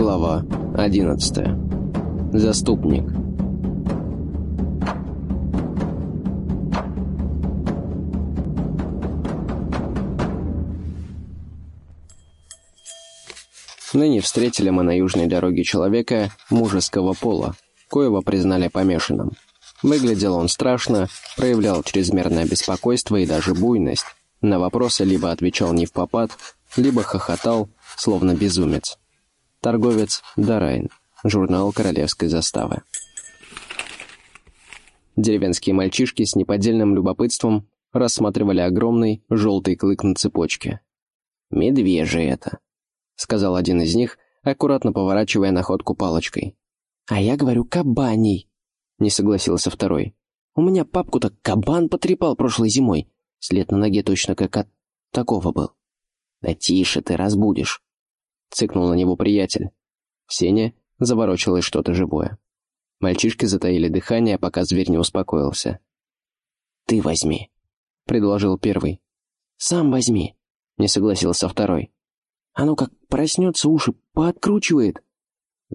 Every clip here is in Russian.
Глава 11. Заступник. Ныне встретили мы на южной дороге человека мужеского пола, коего признали помешанным. Выглядел он страшно, проявлял чрезмерное беспокойство и даже буйность. На вопросы либо отвечал не в попад, либо хохотал, словно безумец. Торговец Дарайн. Журнал Королевской заставы. Деревенские мальчишки с неподдельным любопытством рассматривали огромный желтый клык на цепочке. «Медвежий это», — сказал один из них, аккуратно поворачивая находку палочкой. «А я говорю, кабаний», — не согласился второй. «У меня папку-то кабан потрепал прошлой зимой. След на ноге точно как от такого был». «Да тише ты, разбудишь», — цыкнул на него приятель. В сене заворочилось что-то живое. Мальчишки затаили дыхание, пока зверь не успокоился. «Ты возьми», — предложил первый. «Сам возьми», — не согласился второй. «А ну как проснется, уши пооткручивает».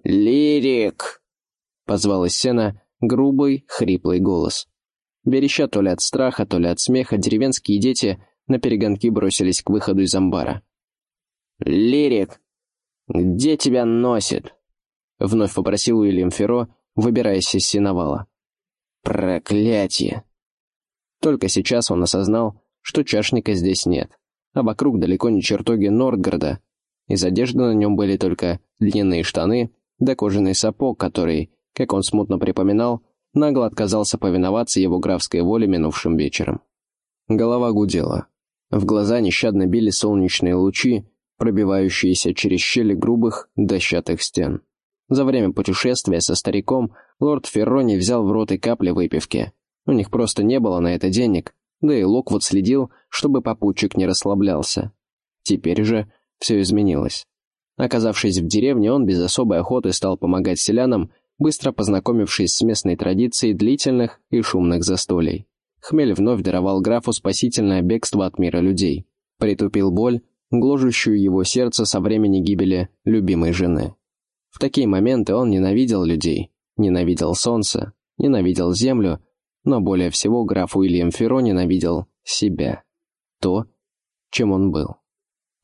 «Лирик!» — позвал из сена грубый, хриплый голос. Вереща то ли от страха, то ли от смеха, деревенские дети на перегонки бросились к выходу из амбара. «Лирик, где тебя носит?» — вновь попросил Уильям Ферро, выбираясь из сеновала. «Проклятие!» Только сейчас он осознал, что чашника здесь нет, а вокруг далеко не чертоги Нордгарда. Из одежды на нем были только длинные штаны да кожаный сапог, который, как он смутно припоминал, нагло отказался повиноваться его графской воле минувшим вечером. Голова гудела. В глаза нещадно били солнечные лучи, пробивающиеся через щели грубых, дощатых стен. За время путешествия со стариком лорд Феррони взял в рот и капли выпивки. У них просто не было на это денег, да и Локвуд следил, чтобы попутчик не расслаблялся. Теперь же все изменилось. Оказавшись в деревне, он без особой охоты стал помогать селянам, быстро познакомившись с местной традицией длительных и шумных застолий. Хмель вновь даровал графу спасительное бегство от мира людей. Притупил боль, гложущую его сердце со времени гибели любимой жены. В такие моменты он ненавидел людей, ненавидел солнце, ненавидел землю, но более всего граф Уильям Ферро ненавидел себя. То, чем он был.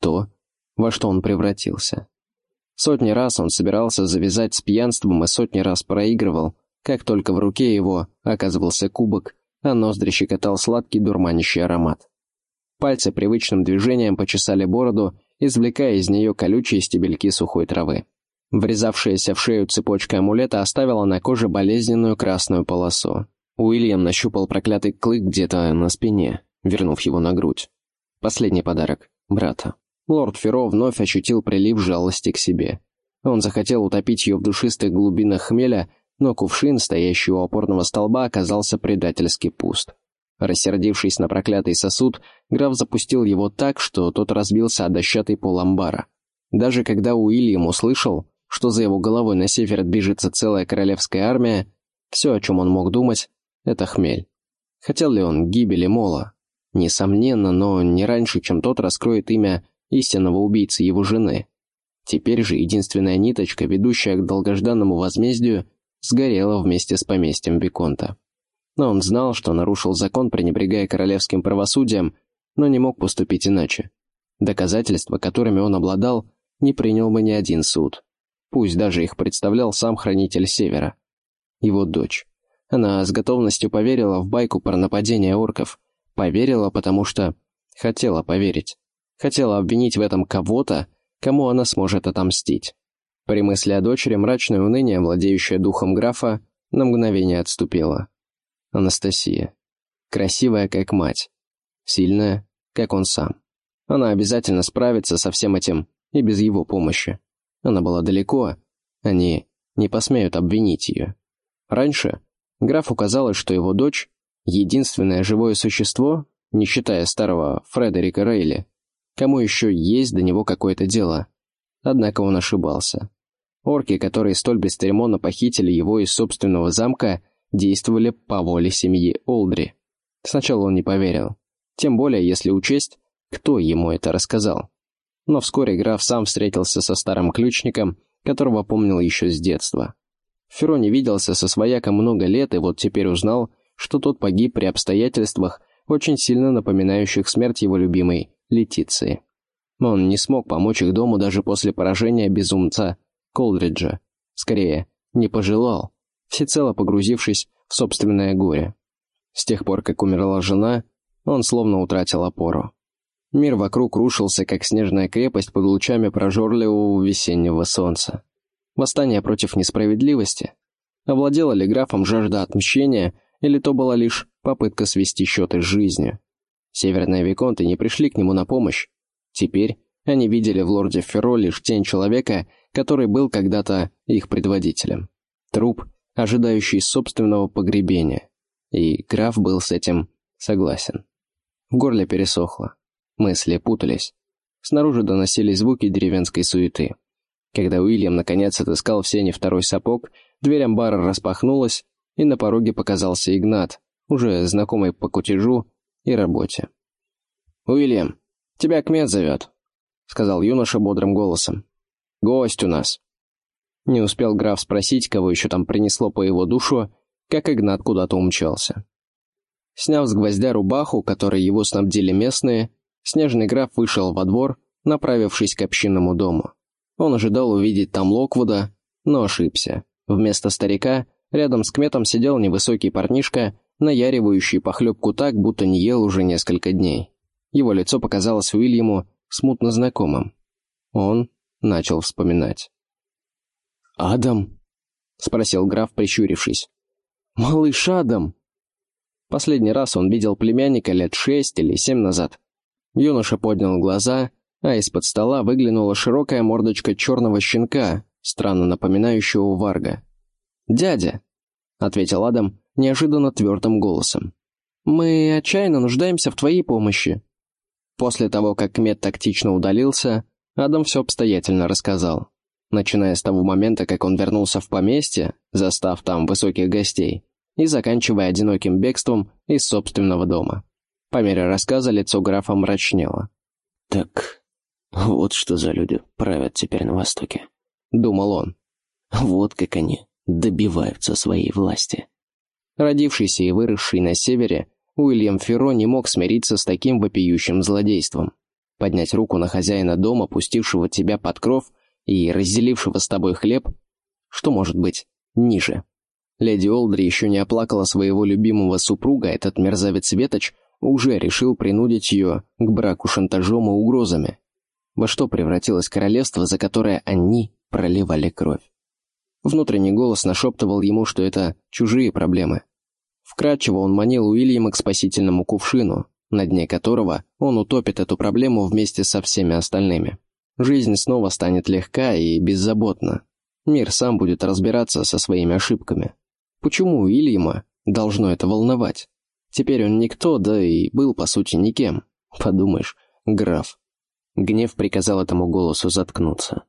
То, во что он превратился. Сотни раз он собирался завязать с пьянством и сотни раз проигрывал, как только в руке его оказывался кубок, а ноздри щекотал сладкий дурманящий аромат. Пальцы привычным движением почесали бороду, извлекая из нее колючие стебельки сухой травы. Врезавшаяся в шею цепочка амулета оставила на коже болезненную красную полосу. Уильям нащупал проклятый клык где-то на спине, вернув его на грудь. Последний подарок. Брата. Лорд Феро вновь ощутил прилив жалости к себе. Он захотел утопить ее в душистых глубинах хмеля, но кувшин, стоящий у опорного столба, оказался предательски пуст. Рассердившись на проклятый сосуд, граф запустил его так, что тот разбился о дощатый пол амбара. Даже когда Уильям услышал, что за его головой на север движется целая королевская армия, все, о чем он мог думать, это хмель. Хотел ли он гибели Мола? Несомненно, но не раньше, чем тот раскроет имя истинного убийцы его жены. Теперь же единственная ниточка, ведущая к долгожданному возмездию, сгорела вместе с поместьем Виконта. Но он знал, что нарушил закон, пренебрегая королевским правосудием, но не мог поступить иначе. Доказательства, которыми он обладал, не принял бы ни один суд. Пусть даже их представлял сам хранитель Севера. Его дочь. Она с готовностью поверила в байку про нападение орков. Поверила, потому что хотела поверить. Хотела обвинить в этом кого-то, кому она сможет отомстить. При мысли о дочери мрачное уныние, владеющее духом графа, на мгновение отступило. Анастасия. Красивая, как мать. Сильная, как он сам. Она обязательно справится со всем этим и без его помощи. Она была далеко, они не посмеют обвинить ее. Раньше графу казалось, что его дочь — единственное живое существо, не считая старого Фредерика Рейли, кому еще есть до него какое-то дело. Однако он ошибался. Орки, которые столь бесцеремонно похитили его из собственного замка, действовали по воле семьи Олдри. Сначала он не поверил. Тем более, если учесть, кто ему это рассказал. Но вскоре граф сам встретился со старым ключником, которого помнил еще с детства. Феро не виделся со свояком много лет и вот теперь узнал, что тот погиб при обстоятельствах, очень сильно напоминающих смерть его любимой Летиции. Он не смог помочь их дому даже после поражения безумца Колдриджа. Скорее, не пожелал, всецело погрузившись в собственное горе. С тех пор, как умерла жена, он словно утратил опору. Мир вокруг рушился, как снежная крепость под лучами прожорливого весеннего солнца. Восстание против несправедливости? Овладела ли графом жажда отмщения, или то была лишь попытка свести счеты с жизнью? Северные виконты не пришли к нему на помощь. Теперь они видели в лорде Ферро лишь тень человека, который был когда-то их предводителем. Труп, ожидающий собственного погребения. И граф был с этим согласен. В горле пересохло. Мысли путались. Снаружи доносились звуки деревенской суеты. Когда Уильям наконец отыскал в сене второй сапог, дверь амбара распахнулась, и на пороге показался Игнат, уже знакомый по кутежу и работе. «Уильям, тебя Кмет зовет», — сказал юноша бодрым голосом. «Гость у нас». Не успел граф спросить, кого еще там принесло по его душу, как Игнат куда-то умчался. Сняв с гвоздя рубаху, которой его снабдили местные, снежный граф вышел во двор, направившись к общинному дому. Он ожидал увидеть там Локвуда, но ошибся. Вместо старика рядом с кметом сидел невысокий парнишка, наяривающий похлебку так, будто не ел уже несколько дней. Его лицо показалось Уильяму смутно знакомым. Он начал вспоминать. «Адам?» — спросил граф, прищурившись. «Малыш Адам!» Последний раз он видел племянника лет шесть или семь назад. Юноша поднял глаза, а из-под стола выглянула широкая мордочка черного щенка, странно напоминающего варга. «Дядя», — ответил Адам неожиданно твердым голосом, — «мы отчаянно нуждаемся в твоей помощи». После того, как Мед тактично удалился, Адам все обстоятельно рассказал. Начиная с того момента, как он вернулся в поместье, застав там высоких гостей, и заканчивая одиноким бегством из собственного дома. По мере рассказа лицо графа мрачнело. «Так, вот что за люди правят теперь на Востоке», — думал он. «Вот как они добиваются своей власти». Родившийся и выросший на севере, Уильям Ферро не мог смириться с таким вопиющим злодейством. Поднять руку на хозяина дома, пустившего тебя под кров и разделившего с тобой хлеб, что может быть ниже? Леди Олдри еще не оплакала своего любимого супруга, этот мерзавец Веточ уже решил принудить ее к браку шантажом и угрозами. Во что превратилось королевство, за которое они проливали кровь? Внутренний голос нашептывал ему, что это чужие проблемы. Вкратчиво он манил Уильяма к спасительному кувшину, на дне которого он утопит эту проблему вместе со всеми остальными. Жизнь снова станет легка и беззаботна. Мир сам будет разбираться со своими ошибками. Почему Уильяма должно это волновать? Теперь он никто, да и был, по сути, никем. Подумаешь, граф. Гнев приказал этому голосу заткнуться.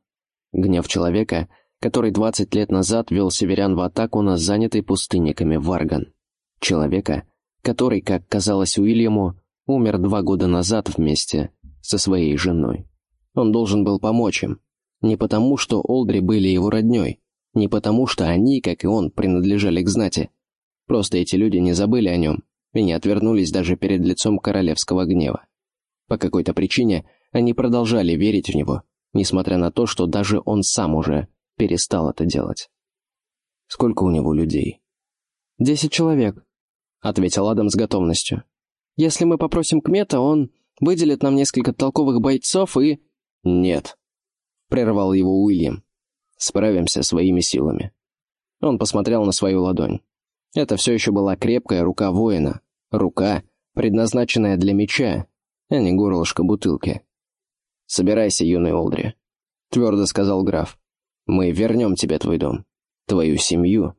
Гнев человека, который 20 лет назад вел северян в атаку на занятой пустынниками Варган. Человека, который, как казалось Уильяму, умер два года назад вместе со своей женой. Он должен был помочь им. Не потому, что Олдри были его родней, не потому, что они, как и он, принадлежали к знати. Просто эти люди не забыли о нем и не отвернулись даже перед лицом королевского гнева. По какой-то причине они продолжали верить в него, несмотря на то, что даже он сам уже перестал это делать. Сколько у него людей? «Десять человек», — ответил Адам с готовностью. «Если мы попросим Кмета, он выделит нам несколько толковых бойцов и...» «Нет», — прервал его Уильям. Справимся своими силами». Он посмотрел на свою ладонь. Это все еще была крепкая рука воина. Рука, предназначенная для меча, а не горлышко бутылки. «Собирайся, юный Олдри», — твердо сказал граф. «Мы вернем тебе твой дом, твою семью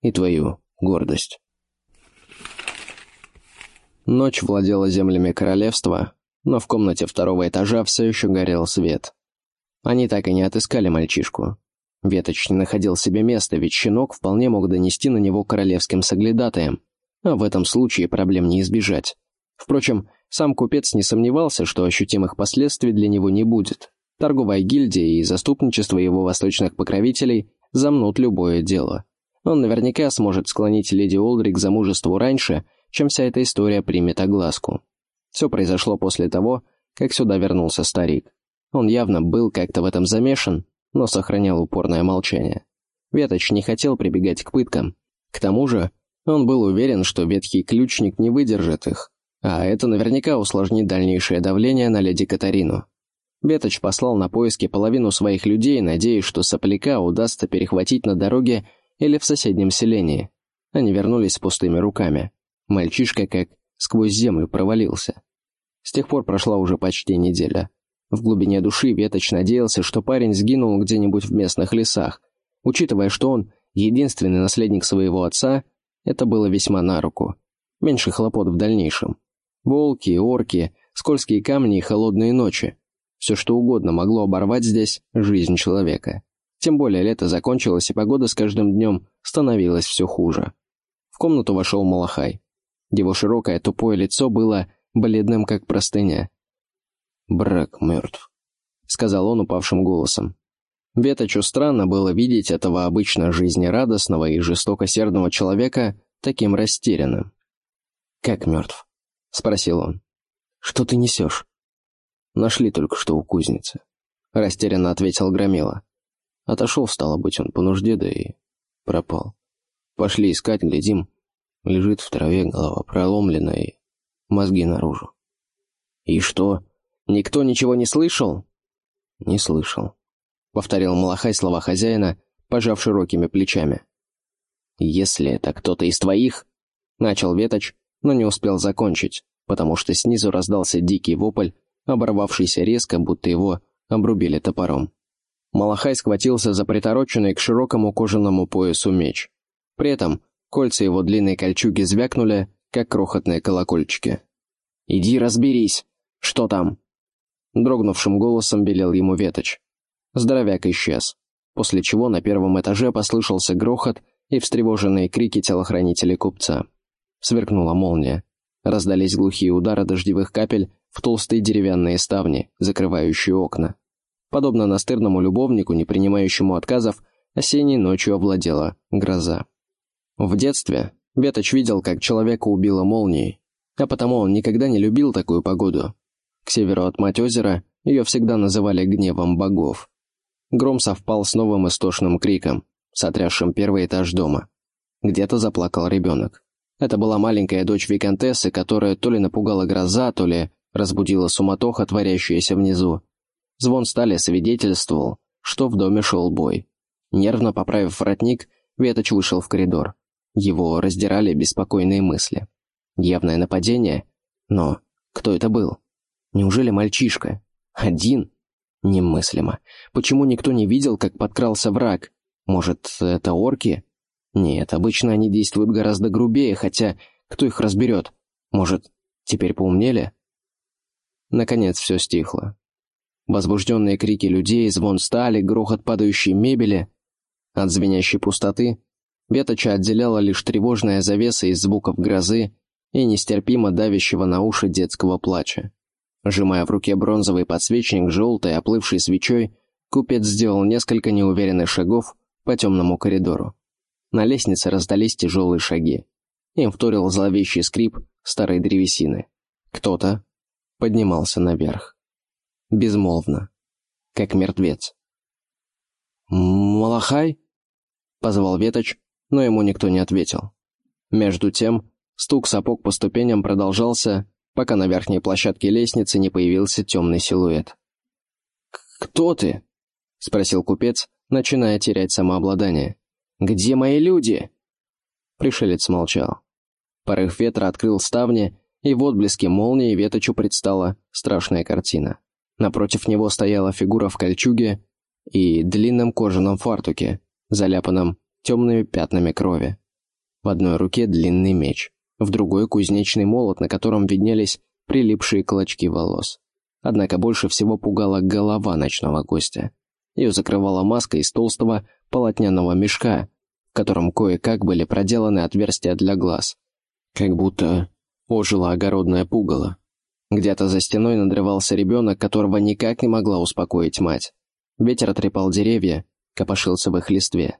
и твою гордость». Ночь владела землями королевства, но в комнате второго этажа все еще горел свет. Они так и не отыскали мальчишку. Веточ не находил себе места, ведь щенок вполне мог донести на него королевским соглядатаем, а в этом случае проблем не избежать. Впрочем, сам купец не сомневался, что ощутимых последствий для него не будет. Торговая гильдия и заступничество его восточных покровителей замнут любое дело. Он наверняка сможет склонить леди Олдрик к замужеству раньше, чем вся эта история примет огласку. Все произошло после того, как сюда вернулся старик. Он явно был как-то в этом замешан, но сохранял упорное молчание. Веточ не хотел прибегать к пыткам. К тому же, он был уверен, что ветхий ключник не выдержит их, а это наверняка усложнит дальнейшее давление на леди Катарину. Веточ послал на поиски половину своих людей, надеясь, что сопляка удастся перехватить на дороге или в соседнем селении. Они вернулись с пустыми руками. Мальчишка как сквозь землю провалился. С тех пор прошла уже почти неделя. В глубине души Веточ надеялся, что парень сгинул где-нибудь в местных лесах. Учитывая, что он единственный наследник своего отца, это было весьма на руку. Меньше хлопот в дальнейшем. Волки, орки, скользкие камни и холодные ночи. Все что угодно могло оборвать здесь жизнь человека. Тем более лето закончилось, и погода с каждым днем становилась все хуже. В комнату вошел Малахай. Его широкое тупое лицо было бледным, как простыня. «Брак мертв», — сказал он упавшим голосом. Веточу странно было видеть этого обычно жизнерадостного и жестокосердного человека таким растерянным. «Как мертв?» — спросил он. «Что ты несешь?» Нашли только что у кузницы. Растерянно ответил Громила. Отошел, стало быть, он по нужде, да и пропал. Пошли искать, глядим. Лежит в траве, голова проломлена и мозги наружу. «И что, никто ничего не слышал?» «Не слышал», — повторил Малахай слова хозяина, пожав широкими плечами. «Если это кто-то из твоих...» — начал Веточ, но не успел закончить, потому что снизу раздался дикий вопль, оборвавшийся резко, будто его обрубили топором. Малахай схватился за притороченный к широкому кожаному поясу меч. При этом кольца его длинной кольчуги звякнули, как крохотные колокольчики. «Иди разберись! Что там?» Дрогнувшим голосом велел ему Веточ. Здоровяк исчез, после чего на первом этаже послышался грохот и встревоженные крики телохранителей купца. Сверкнула молния. Раздались глухие удары дождевых капель в толстые деревянные ставни, закрывающие окна. Подобно настырному любовнику, не принимающему отказов, осенней ночью овладела гроза. В детстве Веточ видел, как человека убило молнией, а потому он никогда не любил такую погоду. К северу от мать озера ее всегда называли гневом богов. Гром совпал с новым истошным криком, сотрясшим первый этаж дома. Где-то заплакал ребенок. Это была маленькая дочь виконтессы, которая то ли напугала гроза, то ли разбудила суматоха, творящаяся внизу. Звон стали свидетельствовал, что в доме шел бой. Нервно поправив воротник, Веточ вышел в коридор. Его раздирали беспокойные мысли. Явное нападение? Но кто это был? Неужели мальчишка? Один? Немыслимо. Почему никто не видел, как подкрался враг? Может, это орки? Нет, обычно они действуют гораздо грубее, хотя кто их разберет? Может, теперь поумнели? Наконец все стихло. Возбужденные крики людей, звон стали, грохот падающей мебели. От звенящей пустоты Веточа отделяла лишь тревожная завеса из звуков грозы и нестерпимо давящего на уши детского плача. Сжимая в руке бронзовый подсвечник желтой, оплывшей свечой, купец сделал несколько неуверенных шагов по темному коридору. На лестнице раздались тяжелые шаги. Им вторил зловещий скрип старой древесины. Кто-то, поднимался наверх. Безмолвно, как мертвец. «Малахай?» — позвал Веточ, но ему никто не ответил. Между тем, стук сапог по ступеням продолжался, пока на верхней площадке лестницы не появился темный силуэт. «Кто ты?» — спросил купец, начиная терять самообладание. «Где мои люди?» Пришелец молчал. Порыв ветра открыл ставни, и в отблеске молнии Веточу предстала страшная картина. Напротив него стояла фигура в кольчуге и длинном кожаном фартуке, заляпанном темными пятнами крови. В одной руке длинный меч, в другой кузнечный молот, на котором виднелись прилипшие клочки волос. Однако больше всего пугала голова ночного гостя. Ее закрывала маска из толстого полотняного мешка, в котором кое-как были проделаны отверстия для глаз. Как будто ожила огородное пугало. Где-то за стеной надрывался ребенок, которого никак не могла успокоить мать. Ветер отрепал деревья, копошился в их листве.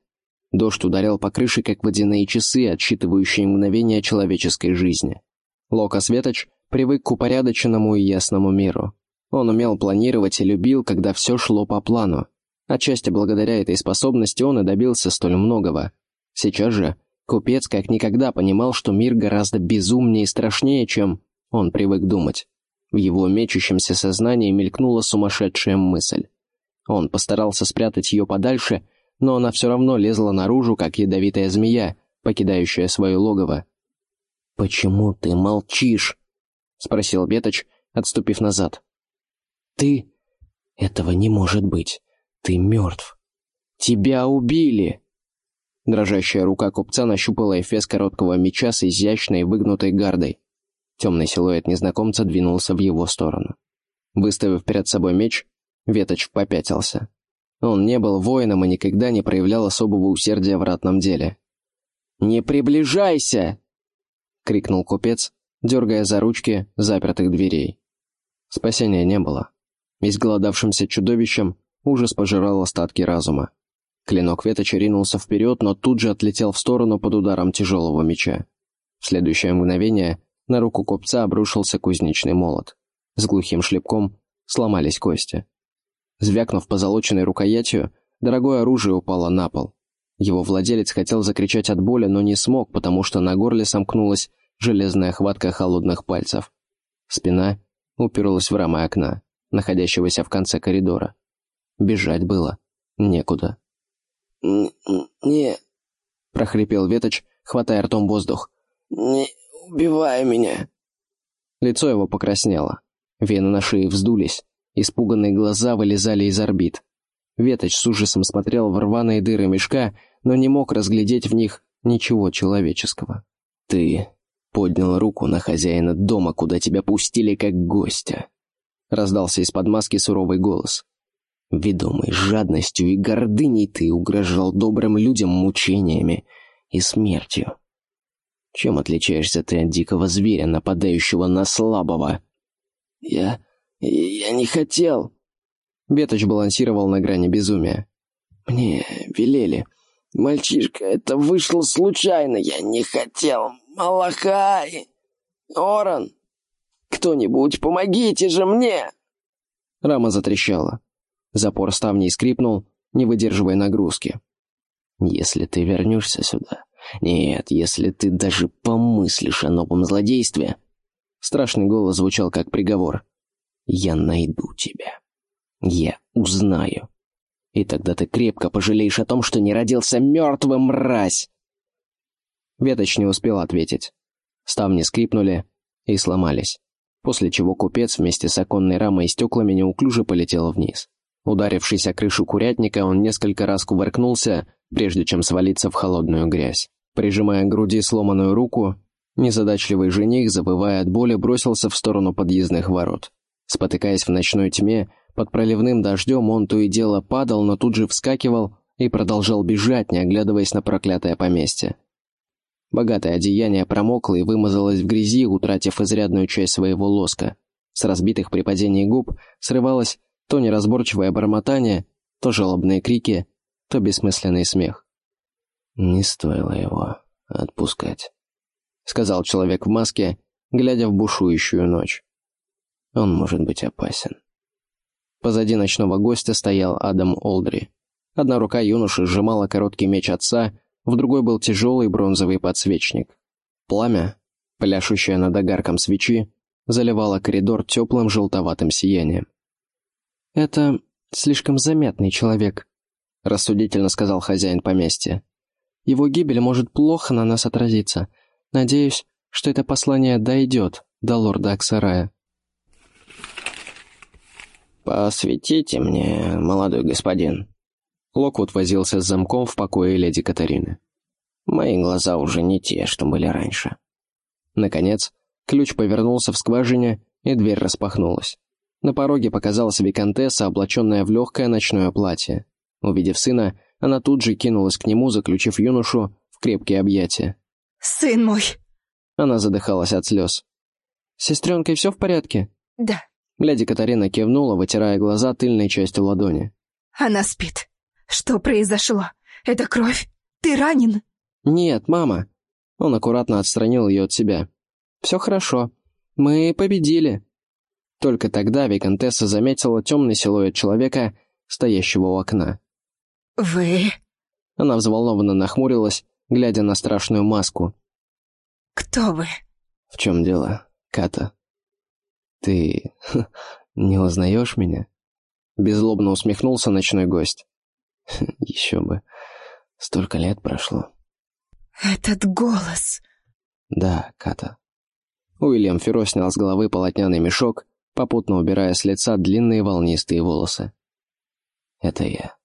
Дождь ударял по крыше, как водяные часы, отсчитывающие мгновения человеческой жизни. Лока Светоч привык к упорядоченному и ясному миру. Он умел планировать и любил, когда все шло по плану. Отчасти благодаря этой способности он и добился столь многого. Сейчас же купец как никогда понимал, что мир гораздо безумнее и страшнее, чем он привык думать. В его мечущемся сознании мелькнула сумасшедшая мысль. Он постарался спрятать ее подальше, но она все равно лезла наружу, как ядовитая змея, покидающая свое логово. «Почему ты молчишь?» — спросил Беточ, отступив назад. «Ты... Этого не может быть. Ты мертв. Тебя убили!» Дрожащая рука купца нащупала эфес короткого меча с изящной выгнутой гардой. Темный силуэт незнакомца двинулся в его сторону. Выставив перед собой меч, Веточ попятился. Он не был воином и никогда не проявлял особого усердия в ратном деле. «Не приближайся!» — крикнул купец, дергая за ручки запертых дверей. Спасения не было. Изголодавшимся чудовищем ужас пожирал остатки разума. Клинок Веточа ринулся вперед, но тут же отлетел в сторону под ударом тяжелого меча. В следующее мгновение на руку купца обрушился кузнечный молот. С глухим шлепком сломались кости. Звякнув позолоченной рукоятью, дорогое оружие упало на пол. Его владелец хотел закричать от боли, но не смог, потому что на горле сомкнулась железная хватка холодных пальцев. Спина уперлась в рамы окна, находящегося в конце коридора. Бежать было некуда. «Не...» — прохрипел Веточ, хватая ртом воздух. «Не убивай меня!» Лицо его покраснело. Вены на шее вздулись, испуганные глаза вылезали из орбит. Веточ с ужасом смотрел в рваные дыры мешка, но не мог разглядеть в них ничего человеческого. «Ты поднял руку на хозяина дома, куда тебя пустили как гостя», — раздался из-под маски суровый голос. «Ведомый жадностью и гордыней ты угрожал добрым людям мучениями и смертью. Чем отличаешься ты от дикого зверя, нападающего на слабого?» «Я... я не хотел...» Беточ балансировал на грани безумия. «Мне велели. Мальчишка, это вышло случайно. Я не хотел. Малахай! Оран! Кто-нибудь, помогите же мне!» Рама затрещала. Запор ставней скрипнул, не выдерживая нагрузки. «Если ты вернешься сюда, нет, если ты даже помыслишь о новом злодействе...» Страшный голос звучал как приговор. «Я найду тебя. Я узнаю. И тогда ты крепко пожалеешь о том, что не родился мертвым, мразь!» Веточ не успел ответить. Ставни скрипнули и сломались, после чего купец вместе с оконной рамой и стеклами неуклюже полетел вниз. Ударившись о крышу курятника, он несколько раз кувыркнулся, прежде чем свалиться в холодную грязь. Прижимая к груди сломанную руку, незадачливый жених, забывая от боли, бросился в сторону подъездных ворот. Спотыкаясь в ночной тьме, под проливным дождем он то и дело падал, но тут же вскакивал и продолжал бежать, не оглядываясь на проклятое поместье. Богатое одеяние промокло и вымазалось в грязи, утратив изрядную часть своего лоска. С разбитых при падении губ срывалось то неразборчивое бормотание, то жалобные крики, то бессмысленный смех. «Не стоило его отпускать», — сказал человек в маске, глядя в бушующую ночь. «Он может быть опасен». Позади ночного гостя стоял Адам Олдри. Одна рука юноши сжимала короткий меч отца, в другой был тяжелый бронзовый подсвечник. Пламя, пляшущее над огарком свечи, заливало коридор теплым желтоватым сиянием. «Это слишком заметный человек», — рассудительно сказал хозяин поместья. «Его гибель может плохо на нас отразиться. Надеюсь, что это послание дойдет до лорда Аксарая». «Посветите мне, молодой господин». Локвуд возился с замком в покое леди Катарины. «Мои глаза уже не те, что были раньше». Наконец, ключ повернулся в скважине, и дверь распахнулась. На пороге показалась виконтесса, облаченная в легкое ночное платье. Увидев сына, она тут же кинулась к нему, заключив юношу в крепкие объятия. «Сын мой!» Она задыхалась от слез. «С сестренкой все в порядке?» Да. Леди Катарина кивнула, вытирая глаза тыльной частью ладони. Она спит. Что произошло? Это кровь? Ты ранен? Нет, мама. Он аккуратно отстранил ее от себя. Все хорошо. Мы победили. Только тогда Викантесса заметила темный силуэт человека, стоящего у окна. «Вы...» Она взволнованно нахмурилась, глядя на страшную маску. «Кто вы?» «В чем дело, Ката? Ты не узнаешь меня?» Беззлобно усмехнулся ночной гость. «Еще бы. Столько лет прошло». «Этот голос...» «Да, Ката». Уильям Ферро снял с головы полотняный мешок, попутно убирая с лица длинные волнистые волосы. «Это я».